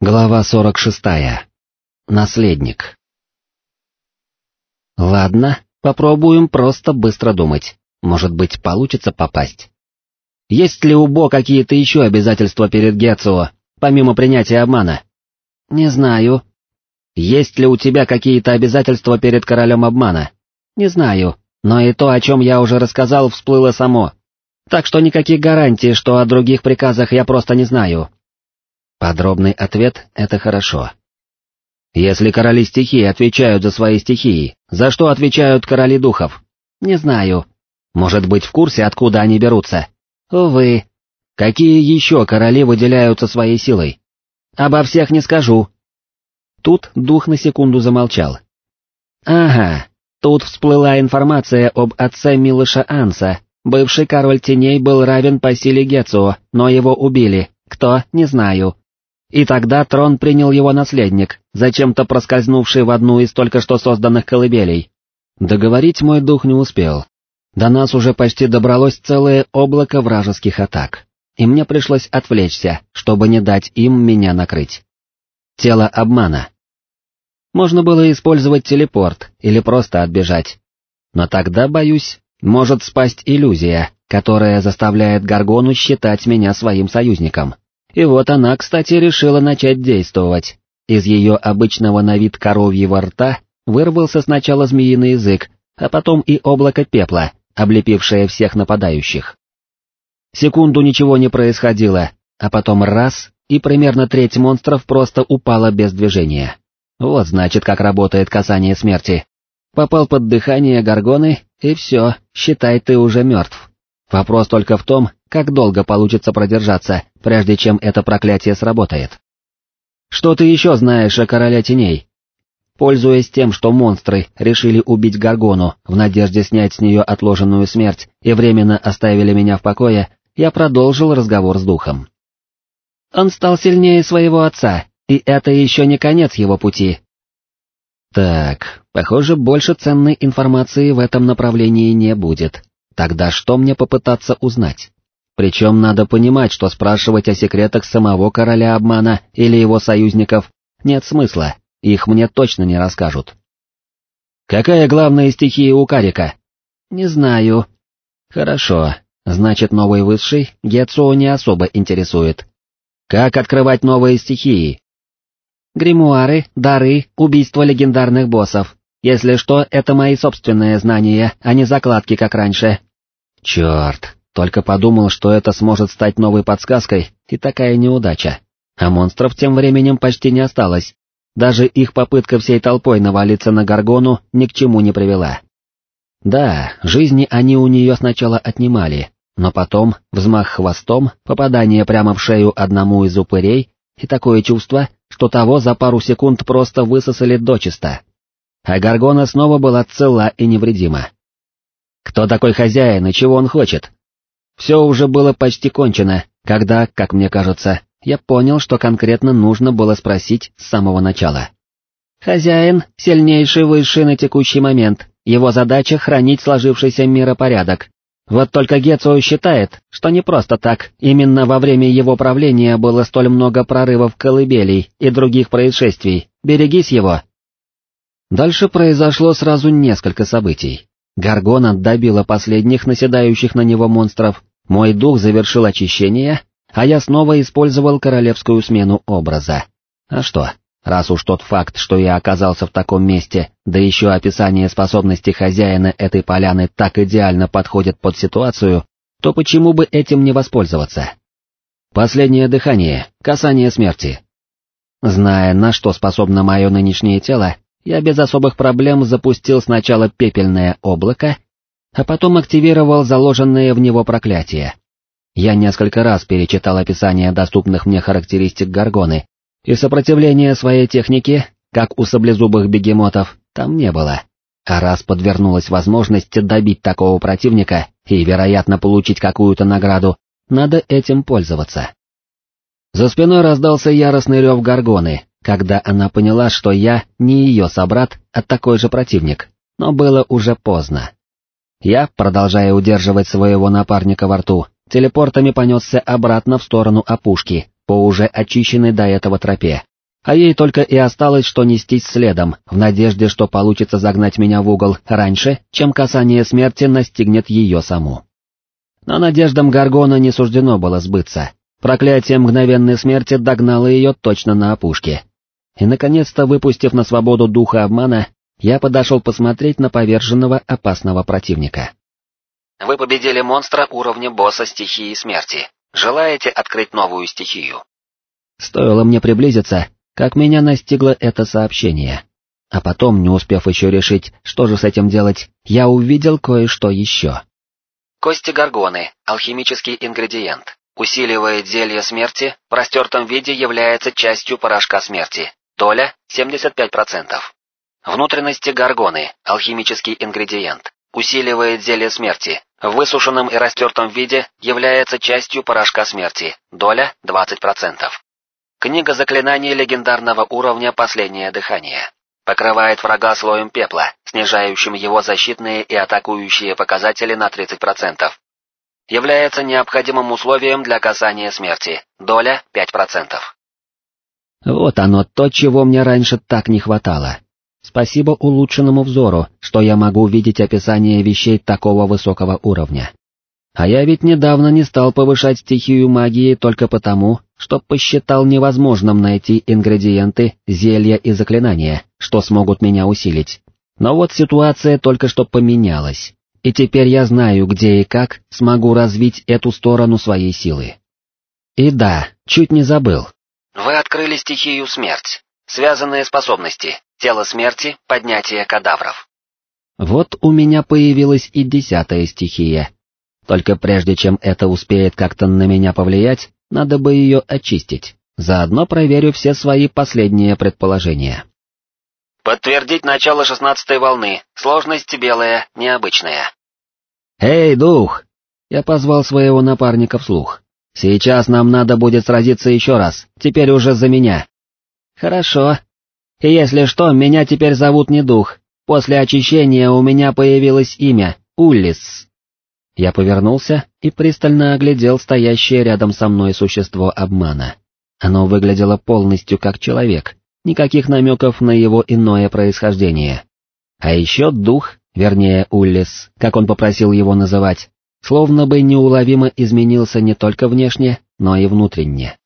Глава 46. Наследник. Ладно, попробуем просто быстро думать. Может быть, получится попасть. Есть ли у Бо какие-то еще обязательства перед Гетсуо, помимо принятия обмана? Не знаю. Есть ли у тебя какие-то обязательства перед королем обмана? Не знаю, но и то, о чем я уже рассказал, всплыло само. Так что никаких гарантий, что о других приказах я просто не знаю. Подробный ответ — это хорошо. Если короли стихии отвечают за свои стихии, за что отвечают короли духов? Не знаю. Может быть, в курсе, откуда они берутся? Увы. Какие еще короли выделяются своей силой? Обо всех не скажу. Тут дух на секунду замолчал. Ага, тут всплыла информация об отце Милыша Анса. Бывший король теней был равен по силе Гецуо, но его убили. Кто, не знаю. И тогда трон принял его наследник, зачем-то проскользнувший в одну из только что созданных колыбелей. Договорить мой дух не успел. До нас уже почти добралось целое облако вражеских атак, и мне пришлось отвлечься, чтобы не дать им меня накрыть. Тело обмана. Можно было использовать телепорт или просто отбежать. Но тогда, боюсь, может спасть иллюзия, которая заставляет Гаргону считать меня своим союзником. И вот она, кстати, решила начать действовать. Из ее обычного на вид коровьего рта вырвался сначала змеиный язык, а потом и облако пепла, облепившее всех нападающих. Секунду ничего не происходило, а потом раз, и примерно треть монстров просто упала без движения. Вот значит, как работает касание смерти. Попал под дыхание горгоны, и все, считай, ты уже мертв. Вопрос только в том, как долго получится продержаться, прежде чем это проклятие сработает. Что ты еще знаешь о Короле Теней? Пользуясь тем, что монстры решили убить Гаргону в надежде снять с нее отложенную смерть и временно оставили меня в покое, я продолжил разговор с духом. Он стал сильнее своего отца, и это еще не конец его пути. Так, похоже, больше ценной информации в этом направлении не будет. Тогда что мне попытаться узнать? Причем надо понимать, что спрашивать о секретах самого короля обмана или его союзников нет смысла, их мне точно не расскажут. Какая главная стихия у Карика? Не знаю. Хорошо, значит новый высший Гетсуо не особо интересует. Как открывать новые стихии? Гримуары, дары, убийство легендарных боссов. Если что, это мои собственные знания, а не закладки, как раньше. Черт, только подумал, что это сможет стать новой подсказкой, и такая неудача. А монстров тем временем почти не осталось. Даже их попытка всей толпой навалиться на Гаргону ни к чему не привела. Да, жизни они у нее сначала отнимали, но потом взмах хвостом, попадание прямо в шею одному из упырей и такое чувство, что того за пару секунд просто высосали дочисто. А Гаргона снова была цела и невредима. Кто такой хозяин и чего он хочет? Все уже было почти кончено, когда, как мне кажется, я понял, что конкретно нужно было спросить с самого начала. «Хозяин — сильнейший высший на текущий момент, его задача — хранить сложившийся миропорядок. Вот только Гецо считает, что не просто так, именно во время его правления было столь много прорывов колыбелей и других происшествий, берегись его». Дальше произошло сразу несколько событий. Гаргона добила последних наседающих на него монстров, мой дух завершил очищение, а я снова использовал королевскую смену образа. А что, раз уж тот факт, что я оказался в таком месте, да еще описание способностей хозяина этой поляны так идеально подходит под ситуацию, то почему бы этим не воспользоваться? Последнее дыхание, касание смерти. Зная, на что способно мое нынешнее тело, я без особых проблем запустил сначала пепельное облако, а потом активировал заложенное в него проклятие. Я несколько раз перечитал описание доступных мне характеристик Гаргоны, и сопротивления своей технике, как у саблезубых бегемотов, там не было. А раз подвернулась возможность добить такого противника и, вероятно, получить какую-то награду, надо этим пользоваться. За спиной раздался яростный рев Гаргоны, когда она поняла, что я не ее собрат, а такой же противник, но было уже поздно. Я, продолжая удерживать своего напарника во рту, телепортами понесся обратно в сторону опушки, по уже очищенной до этого тропе. А ей только и осталось, что нестись следом, в надежде, что получится загнать меня в угол раньше, чем касание смерти настигнет ее саму. Но надеждам Гаргона не суждено было сбыться. Проклятие мгновенной смерти догнало ее точно на опушке. И, наконец-то, выпустив на свободу духа обмана, я подошел посмотреть на поверженного опасного противника. Вы победили монстра уровня босса стихии смерти. Желаете открыть новую стихию? Стоило мне приблизиться, как меня настигло это сообщение. А потом, не успев еще решить, что же с этим делать, я увидел кое-что еще. Кости горгоны, алхимический ингредиент. Усиливает зелье смерти, в растертом виде является частью порошка смерти. Доля 75%. Внутренности горгоны, алхимический ингредиент. Усиливает зелье смерти, в высушенном и растертом виде является частью порошка смерти. Доля 20%. Книга заклинаний легендарного уровня «Последнее дыхание». Покрывает врага слоем пепла, снижающим его защитные и атакующие показатели на 30%. Является необходимым условием для касания смерти. Доля 5%. Вот оно, то, чего мне раньше так не хватало. Спасибо улучшенному взору, что я могу видеть описание вещей такого высокого уровня. А я ведь недавно не стал повышать стихию магии только потому, что посчитал невозможным найти ингредиенты, зелья и заклинания, что смогут меня усилить. Но вот ситуация только что поменялась, и теперь я знаю, где и как смогу развить эту сторону своей силы. И да, чуть не забыл. Вы открыли стихию смерть. Связанные способности. Тело смерти, поднятие кадавров. Вот у меня появилась и десятая стихия, только прежде чем это успеет как-то на меня повлиять, надо бы ее очистить. Заодно проверю все свои последние предположения. Подтвердить начало шестнадцатой волны. Сложность белая, необычная. «Эй, дух!» Я позвал своего напарника вслух. «Сейчас нам надо будет сразиться еще раз, теперь уже за меня». «Хорошо. И если что, меня теперь зовут не дух. После очищения у меня появилось имя — Уллис». Я повернулся и пристально оглядел стоящее рядом со мной существо обмана. Оно выглядело полностью как человек, никаких намеков на его иное происхождение. А еще дух, вернее Уллис, как он попросил его называть, словно бы неуловимо изменился не только внешне, но и внутренне.